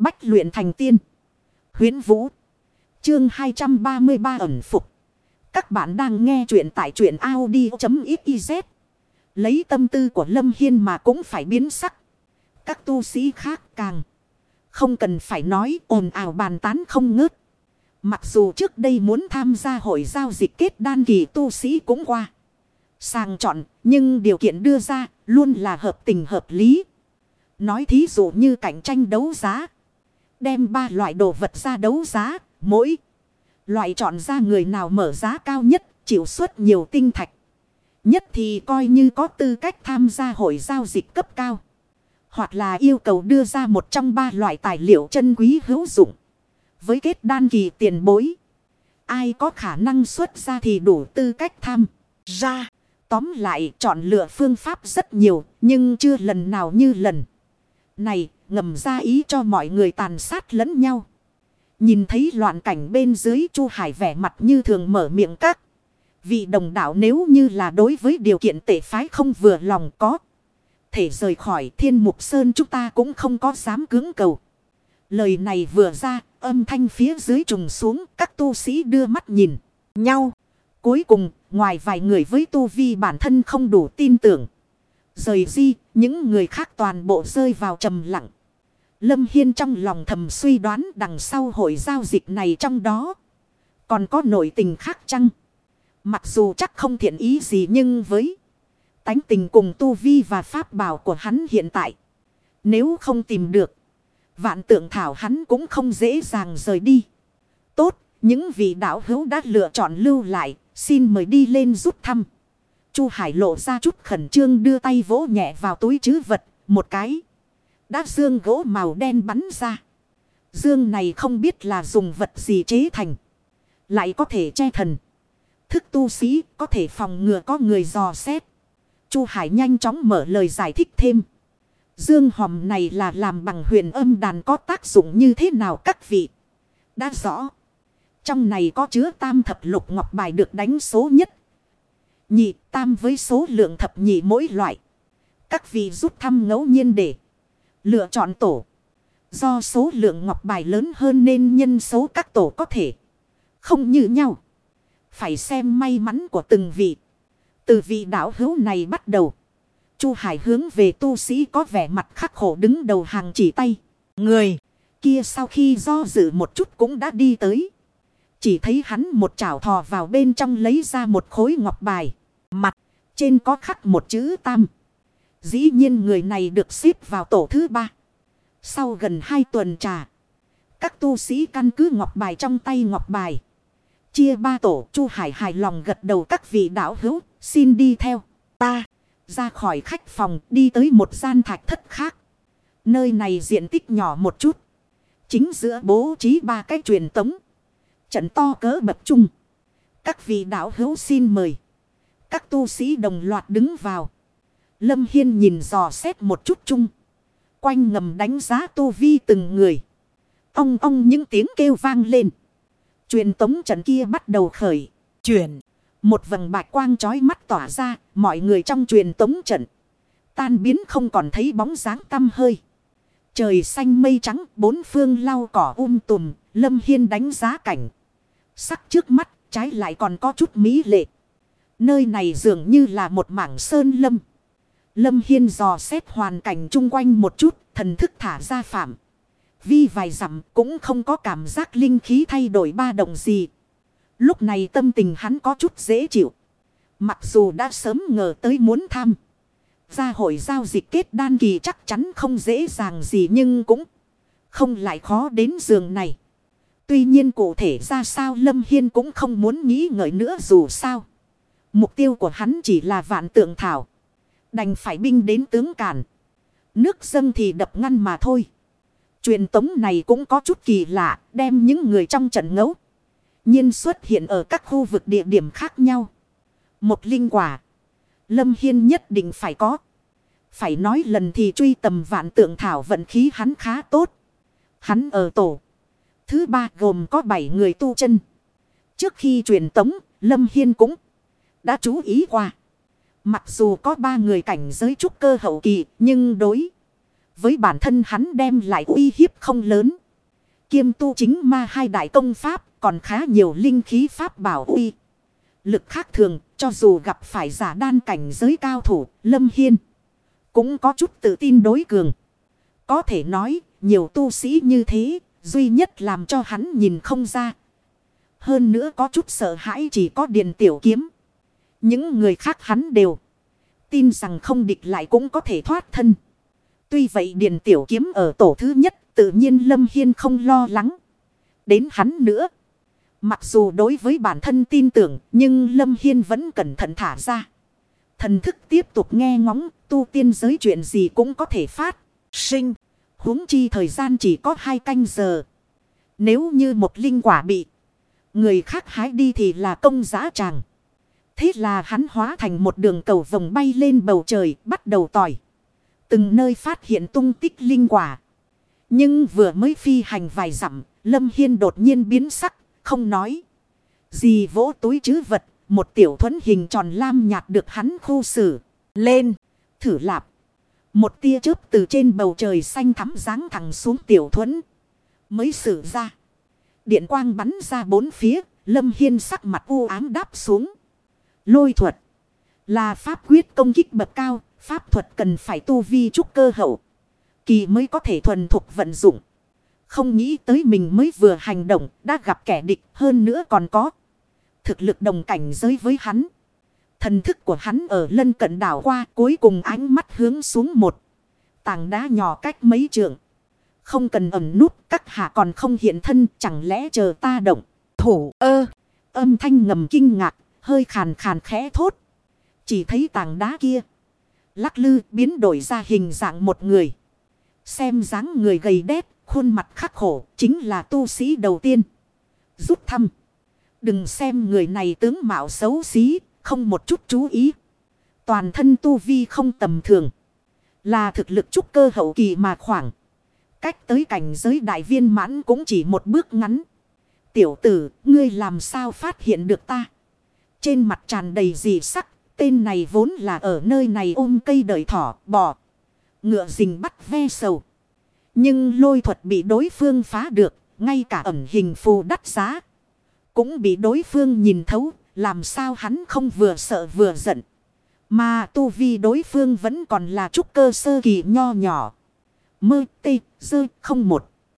Bách luyện thành tiên. Huyến Vũ. Chương 233 ẩn phục. Các bạn đang nghe truyện tại truyện Audi.xyz. Lấy tâm tư của Lâm Hiên mà cũng phải biến sắc. Các tu sĩ khác càng. Không cần phải nói ồn ào bàn tán không ngớt. Mặc dù trước đây muốn tham gia hội giao dịch kết đan kỳ tu sĩ cũng qua. Sàng chọn, nhưng điều kiện đưa ra luôn là hợp tình hợp lý. Nói thí dụ như cạnh tranh đấu giá. Đem ba loại đồ vật ra đấu giá, mỗi loại chọn ra người nào mở giá cao nhất, chịu suất nhiều tinh thạch. Nhất thì coi như có tư cách tham gia hội giao dịch cấp cao. Hoặc là yêu cầu đưa ra một trong ba loại tài liệu chân quý hữu dụng. Với kết đan kỳ tiền bối. Ai có khả năng xuất ra thì đủ tư cách tham ra. Tóm lại chọn lựa phương pháp rất nhiều nhưng chưa lần nào như lần. Này ngầm ra ý cho mọi người tàn sát lẫn nhau. Nhìn thấy loạn cảnh bên dưới Chu Hải vẻ mặt như thường mở miệng các. Vị đồng đạo nếu như là đối với điều kiện tệ phái không vừa lòng có. Thể rời khỏi thiên mục sơn chúng ta cũng không có dám cứng cầu. Lời này vừa ra, âm thanh phía dưới trùng xuống, các tu sĩ đưa mắt nhìn nhau. Cuối cùng, ngoài vài người với tu vi bản thân không đủ tin tưởng. Rời di những người khác toàn bộ rơi vào trầm lặng. Lâm Hiên trong lòng thầm suy đoán đằng sau hội giao dịch này trong đó. Còn có nội tình khác chăng? Mặc dù chắc không thiện ý gì nhưng với tánh tình cùng tu vi và pháp bảo của hắn hiện tại. Nếu không tìm được, vạn tượng thảo hắn cũng không dễ dàng rời đi. Tốt, những vị đạo hữu đã lựa chọn lưu lại, xin mời đi lên rút thăm. Chu Hải lộ ra chút khẩn trương đưa tay vỗ nhẹ vào túi chứ vật, một cái. Đã dương gỗ màu đen bắn ra. Dương này không biết là dùng vật gì chế thành. Lại có thể che thần. Thức tu sĩ có thể phòng ngừa có người dò xét. Chu Hải nhanh chóng mở lời giải thích thêm. Dương hòm này là làm bằng huyền âm đàn có tác dụng như thế nào các vị. Đã rõ. Trong này có chứa tam thập lục ngọc bài được đánh số nhất. Nhị tam với số lượng thập nhị mỗi loại. Các vị rút thăm ngẫu nhiên để lựa chọn tổ. Do số lượng ngọc bài lớn hơn nên nhân số các tổ có thể không như nhau. Phải xem may mắn của từng vị. Từ vị đạo hữu này bắt đầu. Chu Hải hướng về tu sĩ có vẻ mặt khắc khổ đứng đầu hàng chỉ tay. Người kia sau khi do dự một chút cũng đã đi tới. Chỉ thấy hắn một chảo thò vào bên trong lấy ra một khối ngọc bài. Mặt trên có khắc một chữ tam. Dĩ nhiên người này được xếp vào tổ thứ ba. Sau gần hai tuần trà. Các tu sĩ căn cứ ngọc bài trong tay ngọc bài. Chia ba tổ, Chu Hải hài lòng gật đầu, các vị đạo hữu. Xin đi theo ta. Ra khỏi khách phòng, đi tới một gian thạch thất khác. Nơi này diện tích nhỏ một chút. Chính giữa bố trí ba cái truyền tống. Trận to cỡ bậc trung. Các vị đạo hữu xin mời. Các tu sĩ đồng loạt đứng vào. Lâm Hiên nhìn dò xét một chút chung. Quanh ngầm đánh giá tu vi từng người. Ông ông những tiếng kêu vang lên. Truyền tống trận kia bắt đầu khởi. Chuyển. Một vầng bạch quang chói mắt tỏa ra. Mọi người trong truyền tống trận. Tan biến không còn thấy bóng dáng tăm hơi. Trời xanh mây trắng. Bốn phương lau cỏ um tùm. Lâm Hiên đánh giá cảnh. Sắc trước mắt. Trái lại còn có chút mỹ lệ. Nơi này dường như là một mảng sơn lâm. Lâm Hiên dò xét hoàn cảnh chung quanh một chút, thần thức thả ra phạm. Vi vài dặm cũng không có cảm giác linh khí thay đổi ba động gì. Lúc này tâm tình hắn có chút dễ chịu. Mặc dù đã sớm ngờ tới muốn tham. Gia hội giao dịch kết đan kỳ chắc chắn không dễ dàng gì nhưng cũng không lại khó đến giường này. Tuy nhiên cụ thể ra sao Lâm Hiên cũng không muốn nghĩ ngợi nữa dù sao. Mục tiêu của hắn chỉ là vạn tượng thảo. Đành phải binh đến tướng cản. Nước dâng thì đập ngăn mà thôi. Truyền tống này cũng có chút kỳ lạ, đem những người trong trận ngẫu. nhiên xuất hiện ở các khu vực địa điểm khác nhau. Một linh quả. Lâm Hiên nhất định phải có. Phải nói lần thì truy tầm vạn tượng thảo vận khí hắn khá tốt. Hắn ở tổ. Thứ ba gồm có bảy người tu chân. Trước khi truyền tống, Lâm Hiên cũng đã chú ý qua. Mặc dù có ba người cảnh giới trúc cơ hậu kỳ, nhưng đối với bản thân hắn đem lại uy hiếp không lớn. Kiêm tu chính ma hai đại công pháp còn khá nhiều linh khí pháp bảo uy. Lực khác thường cho dù gặp phải giả đan cảnh giới cao thủ Lâm Hiên. Cũng có chút tự tin đối cường. Có thể nói nhiều tu sĩ như thế duy nhất làm cho hắn nhìn không ra. Hơn nữa có chút sợ hãi chỉ có điện tiểu kiếm. Những người khác hắn đều tin rằng không địch lại cũng có thể thoát thân. Tuy vậy Điền Tiểu Kiếm ở tổ thứ nhất, tự nhiên Lâm Hiên không lo lắng. Đến hắn nữa. Mặc dù đối với bản thân tin tưởng, nhưng Lâm Hiên vẫn cẩn thận thả ra. Thần thức tiếp tục nghe ngóng, tu tiên giới chuyện gì cũng có thể phát. Sinh. huống chi thời gian chỉ có hai canh giờ. Nếu như một linh quả bị người khác hái đi thì là công giá tràng. Thế là hắn hóa thành một đường cầu vòng bay lên bầu trời bắt đầu tỏi. Từng nơi phát hiện tung tích linh quả. Nhưng vừa mới phi hành vài dặm, Lâm Hiên đột nhiên biến sắc, không nói. Gì vỗ túi chứ vật, một tiểu thuẫn hình tròn lam nhạt được hắn khu xử. Lên, thử lạp. Một tia chớp từ trên bầu trời xanh thắm ráng thẳng xuống tiểu thuẫn. Mới xử ra. Điện quang bắn ra bốn phía, Lâm Hiên sắc mặt u ám đáp xuống. Lôi thuật. Là pháp quyết công kích bậc cao. Pháp thuật cần phải tu vi trúc cơ hậu. Kỳ mới có thể thuần thục vận dụng. Không nghĩ tới mình mới vừa hành động. Đã gặp kẻ địch hơn nữa còn có. Thực lực đồng cảnh giới với hắn. Thần thức của hắn ở lân cận đảo qua. Cuối cùng ánh mắt hướng xuống một. Tảng đá nhỏ cách mấy trường Không cần ẩn nút. Các hạ còn không hiện thân. Chẳng lẽ chờ ta động. Thủ ơ. Âm thanh ngầm kinh ngạc hơi khàn khàn khẽ thốt. Chỉ thấy tảng đá kia. Lắc lư biến đổi ra hình dạng một người. Xem dáng người gầy đét, khuôn mặt khắc khổ, chính là tu sĩ đầu tiên. Rút thăm. Đừng xem người này tướng mạo xấu xí, không một chút chú ý. Toàn thân tu vi không tầm thường. Là thực lực trúc cơ hậu kỳ mà khoảng. Cách tới cảnh giới đại viên mãn cũng chỉ một bước ngắn. Tiểu tử, ngươi làm sao phát hiện được ta? Trên mặt tràn đầy dị sắc. Tên này vốn là ở nơi này ôm cây đợi thỏ, bò. Ngựa rình bắt ve sầu. Nhưng lôi thuật bị đối phương phá được. Ngay cả ẩn hình phù đắt giá. Cũng bị đối phương nhìn thấu. Làm sao hắn không vừa sợ vừa giận. Mà tu vi đối phương vẫn còn là trúc cơ sơ kỳ nho nhỏ. Mơ tê dơ không một.